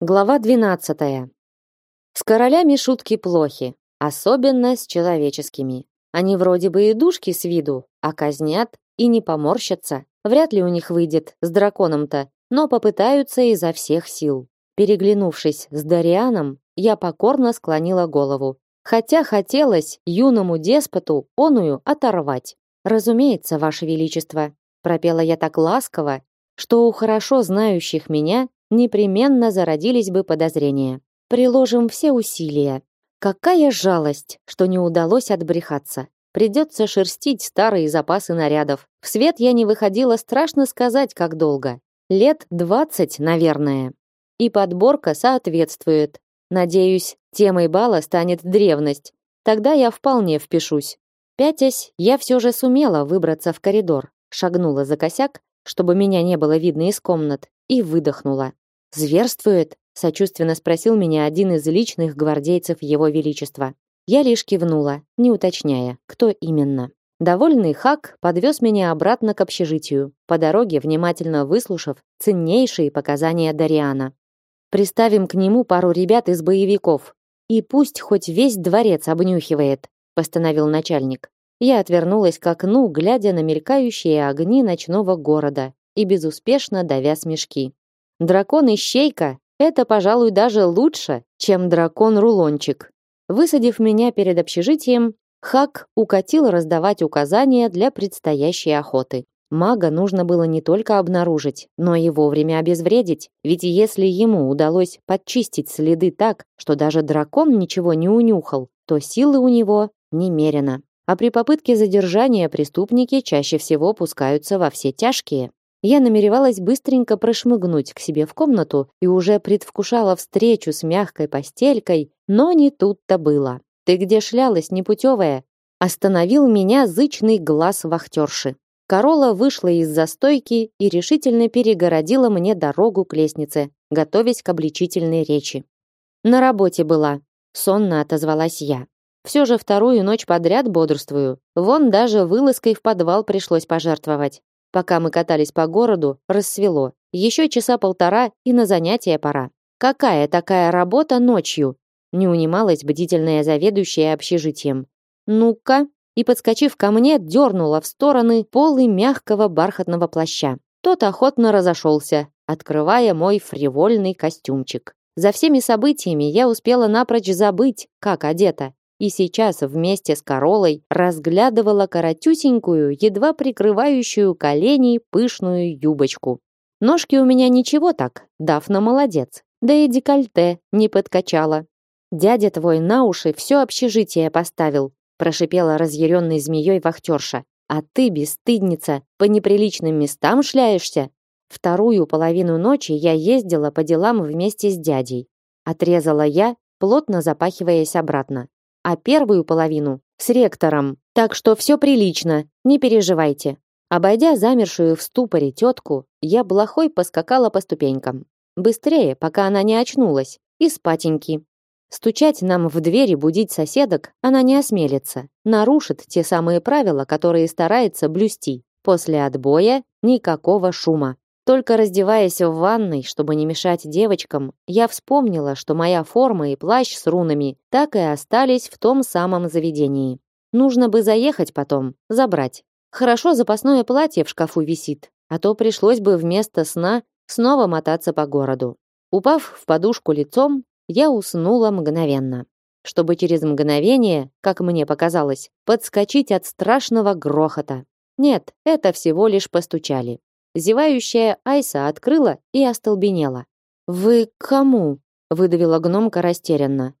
Глава 12. С королями шутки плохи, особенно с человеческими. Они вроде бы и душки с виду, а казнят и не поморщатся. Вряд ли у них выйдет с драконом-то, но попытаются изо всех сил. Переглянувшись с Дарианом, я покорно склонила голову, хотя хотелось юному деспоту оную оторвать. Разумеется, ваше величество, пропела я так ласково, что у хорошо знающих меня непременно зародились бы подозрения. Приложим все усилия. Какая жалость, что не удалось отбрехаться. Придется шерстить старые запасы нарядов. В свет я не выходила, страшно сказать, как долго. Лет двадцать, наверное. И подборка соответствует. Надеюсь, темой бала станет древность. Тогда я вполне впишусь. Пятясь, я все же сумела выбраться в коридор, шагнула за косяк, чтобы меня не было видно из комнат, и выдохнула. Зверствует? сочувственно спросил меня один из личных гвардейцев его величества. Я лишь кивнула, не уточняя, кто именно. Довольный Хак подвез меня обратно к общежитию, по дороге внимательно выслушав ценнейшие показания Дариана. Приставим к нему пару ребят из боевиков, и пусть хоть весь дворец обнюхивает, постановил начальник. Я отвернулась к окну, глядя на мелькающие огни ночного города и безуспешно давя смешки. Дракон-ищейка — это, пожалуй, даже лучше, чем дракон-рулончик. Высадив меня перед общежитием, Хак укатил раздавать указания для предстоящей охоты. Мага нужно было не только обнаружить, но и вовремя обезвредить, ведь если ему удалось подчистить следы так, что даже дракон ничего не унюхал, то силы у него немерено. А при попытке задержания преступники чаще всего пускаются во все тяжкие. Я намеревалась быстренько прошмыгнуть к себе в комнату и уже предвкушала встречу с мягкой постелькой, но не тут-то было. «Ты где шлялась, непутевая?» Остановил меня зычный глаз вахтерши. Корола вышла из застойки и решительно перегородила мне дорогу к лестнице, готовясь к обличительной речи. «На работе была», — сонно отозвалась я. Все же вторую ночь подряд бодрствую. Вон даже вылазкой в подвал пришлось пожертвовать. Пока мы катались по городу, рассвело. Еще часа полтора и на занятия пора. Какая такая работа ночью? Не унималась бдительная заведующая общежитием. Ну-ка, и подскочив ко мне, дернула в стороны полы мягкого бархатного плаща. Тот охотно разошелся, открывая мой фривольный костюмчик. За всеми событиями я успела напрочь забыть, как одета, и сейчас вместе с королой разглядывала коротюсенькую, едва прикрывающую колени пышную юбочку. Ножки у меня ничего так, Дафна молодец. Да и декольте не подкачала. Дядя твой на уши все общежитие поставил, прошипела разъяренной змеей вахтерша. А ты, бесстыдница, по неприличным местам шляешься? Вторую половину ночи я ездила по делам вместе с дядей. Отрезала я, плотно запахиваясь обратно а первую половину с ректором. Так что все прилично, не переживайте. Обойдя замершую в ступоре тетку, я блохой поскакала по ступенькам. Быстрее, пока она не очнулась, и спатеньки. Стучать нам в двери, будить соседок она не осмелится. Нарушит те самые правила, которые старается блюсти. После отбоя никакого шума. Только раздеваясь в ванной, чтобы не мешать девочкам, я вспомнила, что моя форма и плащ с рунами так и остались в том самом заведении. Нужно бы заехать потом, забрать. Хорошо запасное платье в шкафу висит, а то пришлось бы вместо сна снова мотаться по городу. Упав в подушку лицом, я уснула мгновенно, чтобы через мгновение, как мне показалось, подскочить от страшного грохота. Нет, это всего лишь постучали. Зевающая Айса открыла и остолбенела. «Вы кому?» — выдавила гномка растерянно.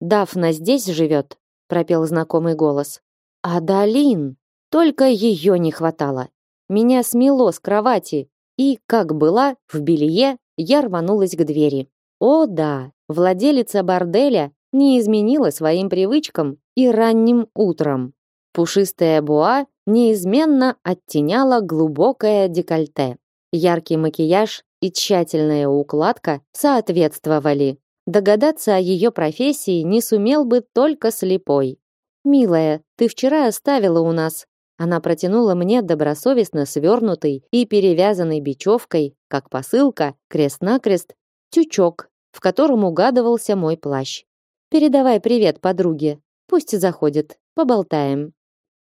«Дафна здесь живет?» — пропел знакомый голос. «Адалин!» Только ее не хватало. Меня смело с кровати, и, как была, в белье, я рванулась к двери. О да, владелица борделя не изменила своим привычкам и ранним утром. Пушистая буа неизменно оттеняла глубокое декольте. Яркий макияж и тщательная укладка соответствовали. Догадаться о ее профессии не сумел бы только слепой. «Милая, ты вчера оставила у нас». Она протянула мне добросовестно свернутый и перевязанный бечевкой, как посылка, крест-накрест, тючок в котором угадывался мой плащ. Передавай привет подруге. Пусть заходит. Поболтаем.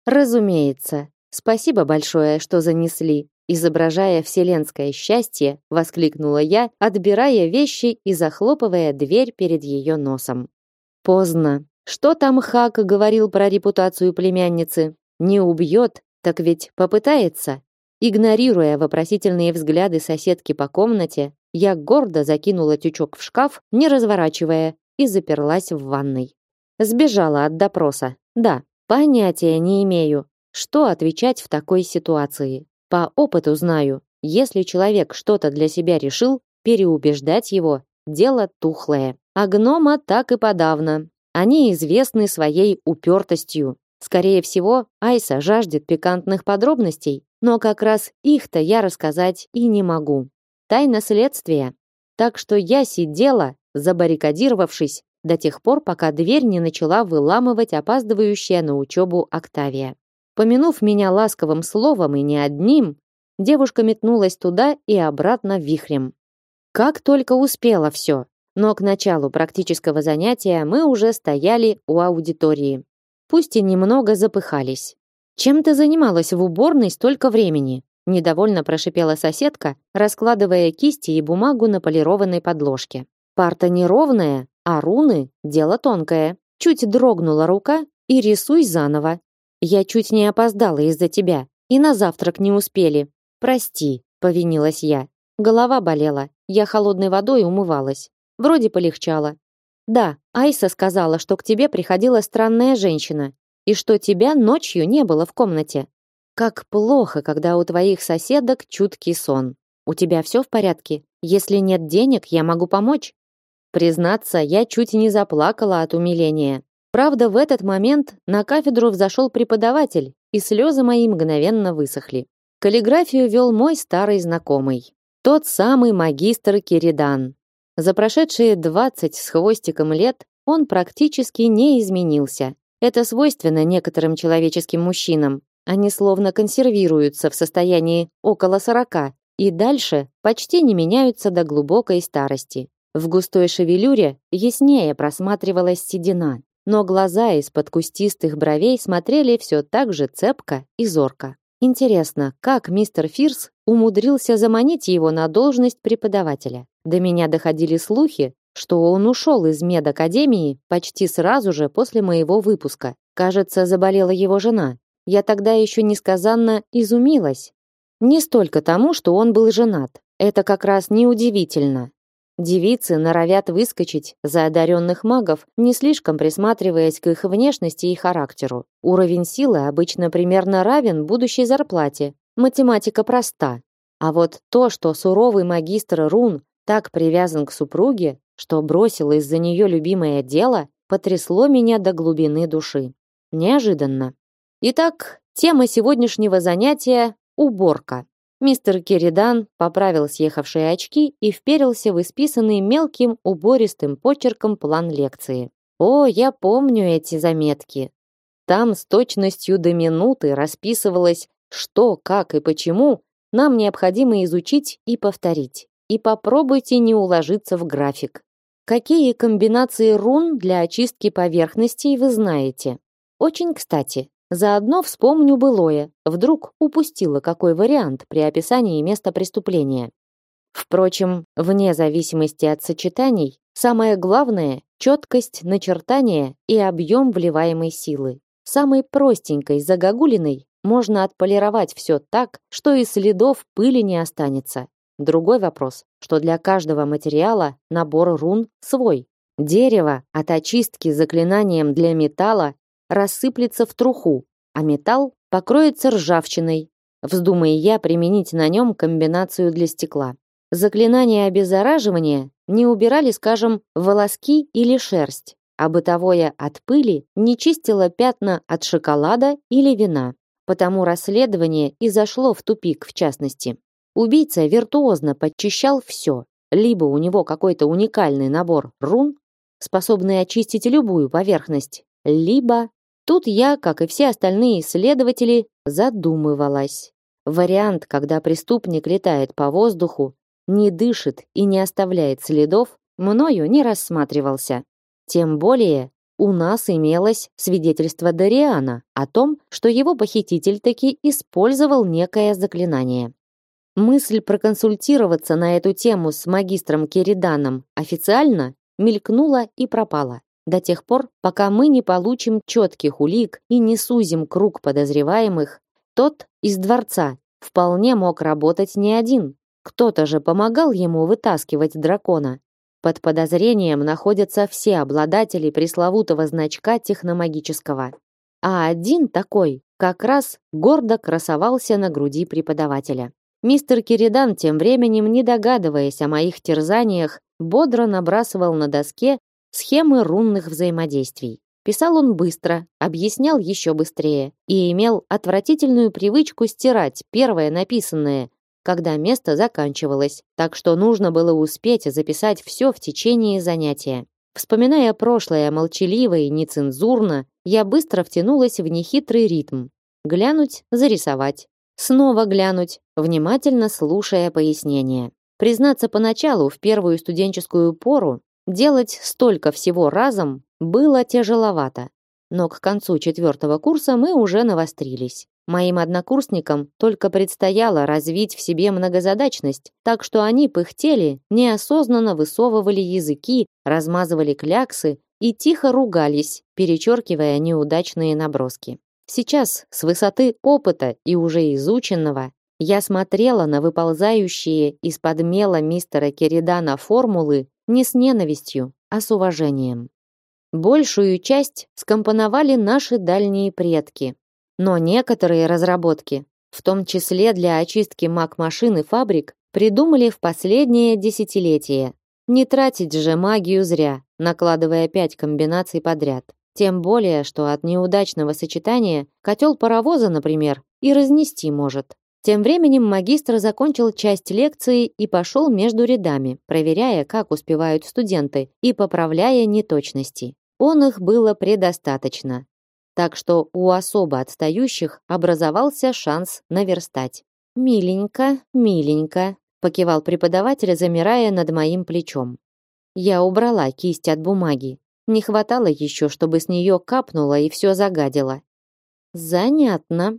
Разумеется. Спасибо большое, что занесли. Изображая вселенское счастье, воскликнула я, отбирая вещи и захлопывая дверь перед ее носом. Поздно. Что там Хак говорил про репутацию племянницы? Не убьет, так ведь попытается. Игнорируя вопросительные взгляды соседки по комнате, я гордо закинула тючок в шкаф, не разворачивая, и заперлась в ванной. Сбежала от допроса. Да, понятия не имею, что отвечать в такой ситуации. По опыту знаю, если человек что-то для себя решил, переубеждать его – дело тухлое. А гнома так и подавно. Они известны своей упертостью. Скорее всего, Айса жаждет пикантных подробностей, но как раз их-то я рассказать и не могу. Тайна следствия. Так что я сидела, забаррикадировавшись, до тех пор, пока дверь не начала выламывать опаздывающая на учебу Октавия. Помянув меня ласковым словом и не одним, девушка метнулась туда и обратно вихрем. Как только успела все, но к началу практического занятия мы уже стояли у аудитории. Пусть и немного запыхались. «Чем ты занималась в уборной столько времени?» недовольно прошипела соседка, раскладывая кисти и бумагу на полированной подложке. Парта неровная, а руны дело тонкое. Чуть дрогнула рука и рисуй заново. Я чуть не опоздала из-за тебя, и на завтрак не успели. Прости, повинилась я. Голова болела. Я холодной водой умывалась. Вроде полегчало. Да, Айса сказала, что к тебе приходила странная женщина и что тебя ночью не было в комнате. Как плохо, когда у твоих соседок чуткий сон. У тебя все в порядке? Если нет денег, я могу помочь. Признаться, я чуть не заплакала от умиления. Правда, в этот момент на кафедру взошел преподаватель, и слезы мои мгновенно высохли. Каллиграфию вел мой старый знакомый, тот самый магистр Киридан. За прошедшие двадцать с хвостиком лет он практически не изменился. Это свойственно некоторым человеческим мужчинам. Они словно консервируются в состоянии около сорока и дальше почти не меняются до глубокой старости. В густой шевелюре яснее просматривалась седина, но глаза из-под кустистых бровей смотрели все так же цепко и зорко. Интересно, как мистер Фирс умудрился заманить его на должность преподавателя? До меня доходили слухи, что он ушел из медакадемии почти сразу же после моего выпуска. Кажется, заболела его жена. Я тогда еще несказанно изумилась. Не столько тому, что он был женат. Это как раз неудивительно. Девицы норовят выскочить за одаренных магов, не слишком присматриваясь к их внешности и характеру. Уровень силы обычно примерно равен будущей зарплате. Математика проста. А вот то, что суровый магистр рун так привязан к супруге, что бросил из-за нее любимое дело, потрясло меня до глубины души. Неожиданно. Итак, тема сегодняшнего занятия – уборка. Мистер Керридан поправил съехавшие очки и вперился в исписанный мелким убористым почерком план лекции. О, я помню эти заметки. Там с точностью до минуты расписывалось, что, как и почему нам необходимо изучить и повторить. И попробуйте не уложиться в график. Какие комбинации рун для очистки поверхностей вы знаете? Очень кстати, Заодно вспомню былое, вдруг упустила какой вариант при описании места преступления. Впрочем, вне зависимости от сочетаний, самое главное – четкость начертания и объем вливаемой силы. Самой простенькой загогулиной можно отполировать все так, что и следов пыли не останется. Другой вопрос, что для каждого материала набор рун свой. Дерево от очистки заклинанием для металла рассыплется в труху, а металл покроется ржавчиной, вздумая я применить на нем комбинацию для стекла. Заклинания обеззараживания не убирали, скажем, волоски или шерсть, а бытовое от пыли не чистило пятна от шоколада или вина. Потому расследование и зашло в тупик в частности. Убийца виртуозно подчищал все. Либо у него какой-то уникальный набор рун, способный очистить любую поверхность, либо Тут я, как и все остальные исследователи, задумывалась. Вариант, когда преступник летает по воздуху, не дышит и не оставляет следов, мною не рассматривался. Тем более, у нас имелось свидетельство Дариана о том, что его похититель таки использовал некое заклинание. Мысль проконсультироваться на эту тему с магистром Кериданом официально мелькнула и пропала. До тех пор, пока мы не получим четких улик и не сузим круг подозреваемых, тот из дворца вполне мог работать не один. Кто-то же помогал ему вытаскивать дракона. Под подозрением находятся все обладатели пресловутого значка техномагического. А один такой как раз гордо красовался на груди преподавателя. Мистер Киридан тем временем, не догадываясь о моих терзаниях, бодро набрасывал на доске схемы рунных взаимодействий. Писал он быстро, объяснял еще быстрее и имел отвратительную привычку стирать первое написанное, когда место заканчивалось, так что нужно было успеть записать все в течение занятия. Вспоминая прошлое молчаливо и нецензурно, я быстро втянулась в нехитрый ритм. Глянуть, зарисовать. Снова глянуть, внимательно слушая пояснения. Признаться поначалу, в первую студенческую пору, делать столько всего разом было тяжеловато. Но к концу четвертого курса мы уже навострились. Моим однокурсникам только предстояло развить в себе многозадачность, так что они пыхтели, неосознанно высовывали языки, размазывали кляксы и тихо ругались, перечеркивая неудачные наброски. Сейчас, с высоты опыта и уже изученного, я смотрела на выползающие из-под мела мистера Керидана формулы не с ненавистью, а с уважением. Большую часть скомпоновали наши дальние предки, но некоторые разработки, в том числе для очистки маг-машин и фабрик, придумали в последнее десятилетие. Не тратить же магию зря, накладывая пять комбинаций подряд. Тем более, что от неудачного сочетания котел паровоза, например, и разнести может. Тем временем магистр закончил часть лекции и пошел между рядами, проверяя, как успевают студенты, и поправляя неточности. Он их было предостаточно. Так что у особо отстающих образовался шанс наверстать. «Миленько, миленько», — покивал преподаватель, замирая над моим плечом. Я убрала кисть от бумаги, не хватало еще, чтобы с нее капнуло и все загадило. Занятно.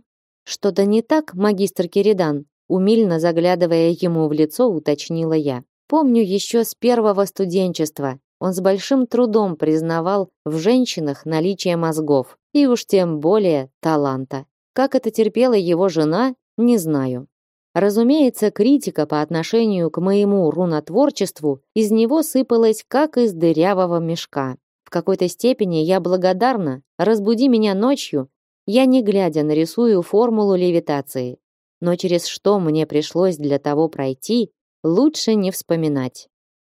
Что-то не так, магистр Киридан? Умильно заглядывая ему в лицо, уточнила я. Помню еще с первого студенчества. Он с большим трудом признавал в женщинах наличие мозгов, и уж тем более таланта. Как это терпела его жена, не знаю. Разумеется, критика по отношению к моему рунотворчеству из него сыпалась как из дырявого мешка. В какой-то степени я благодарна. Разбуди меня ночью, я не глядя нарисую формулу левитации. Но через что мне пришлось для того пройти, лучше не вспоминать.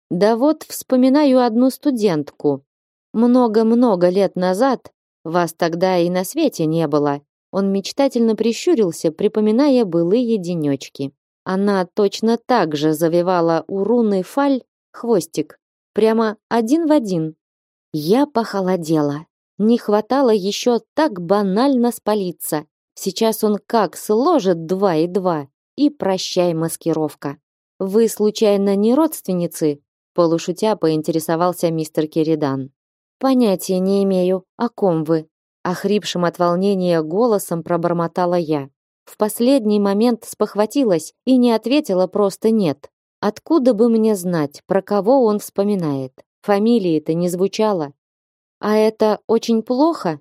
Да вот вспоминаю одну студентку. Много-много лет назад, вас тогда и на свете не было. Он мечтательно прищурился, припоминая былые денечки. Она точно так же завивала у руны фаль хвостик, прямо один в один, я похолодела. Не хватало еще так банально спалиться. Сейчас он как сложит два и два, и прощай маскировка. Вы случайно не родственницы? Полушутя поинтересовался мистер Керидан. Понятия не имею, о ком вы. Охрипшим от волнения голосом пробормотала я. В последний момент спохватилась и не ответила просто нет. Откуда бы мне знать, про кого он вспоминает? Фамилии-то не звучало. А это очень плохо?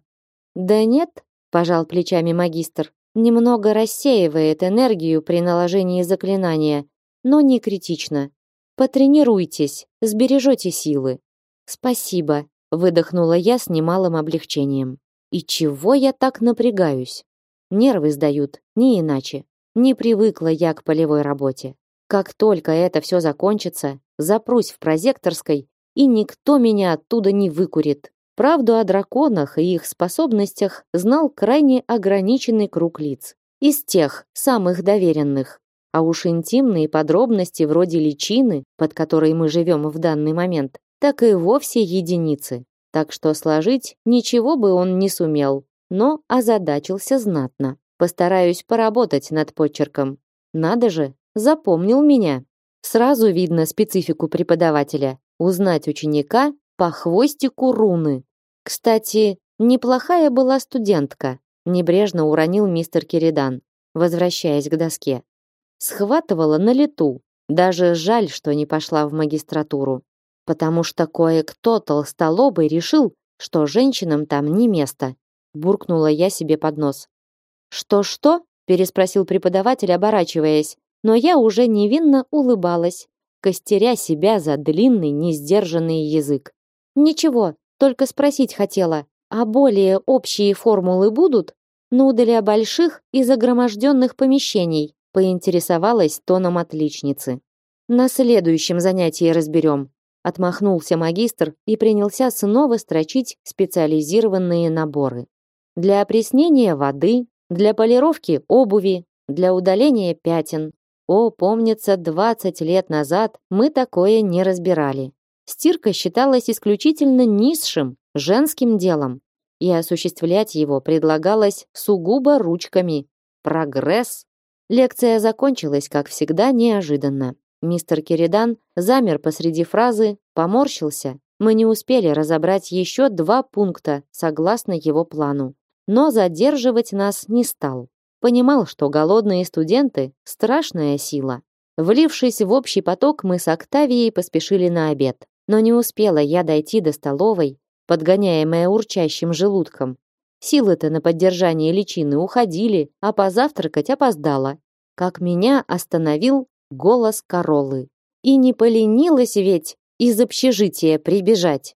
Да нет, пожал плечами магистр. Немного рассеивает энергию при наложении заклинания, но не критично. Потренируйтесь, сбережете силы. Спасибо, выдохнула я с немалым облегчением. И чего я так напрягаюсь? Нервы сдают, не иначе. Не привыкла я к полевой работе. Как только это все закончится, запрусь в прозекторской и никто меня оттуда не выкурит. Правду о драконах и их способностях знал крайне ограниченный круг лиц. Из тех, самых доверенных. А уж интимные подробности вроде личины, под которой мы живем в данный момент, так и вовсе единицы. Так что сложить ничего бы он не сумел, но озадачился знатно. Постараюсь поработать над почерком. Надо же, запомнил меня. Сразу видно специфику преподавателя. узнать ученика по хвостику руны. Кстати, неплохая была студентка, небрежно уронил мистер Киридан, возвращаясь к доске. Схватывала на лету. Даже жаль, что не пошла в магистратуру, потому что кое-кто толстолобый решил, что женщинам там не место. Буркнула я себе под нос. Что-что? переспросил преподаватель, оборачиваясь, но я уже невинно улыбалась, костеря себя за длинный, несдержанный язык. Ничего, только спросить хотела, а более общие формулы будут? Ну, для больших и загроможденных помещений, поинтересовалась тоном отличницы. На следующем занятии разберем. Отмахнулся магистр и принялся снова строчить специализированные наборы. Для опреснения воды, для полировки обуви, для удаления пятен. О, помнится, 20 лет назад мы такое не разбирали. Стирка считалась исключительно низшим, женским делом, и осуществлять его предлагалось сугубо ручками. Прогресс. Лекция закончилась, как всегда, неожиданно. Мистер Киридан замер посреди фразы, поморщился. Мы не успели разобрать еще два пункта, согласно его плану. Но задерживать нас не стал. Понимал, что голодные студенты – страшная сила. Влившись в общий поток, мы с Октавией поспешили на обед. Но не успела я дойти до столовой, подгоняемая урчащим желудком. Силы-то на поддержание личины уходили, а позавтракать опоздала. Как меня остановил голос Королы. И не поленилась ведь из общежития прибежать.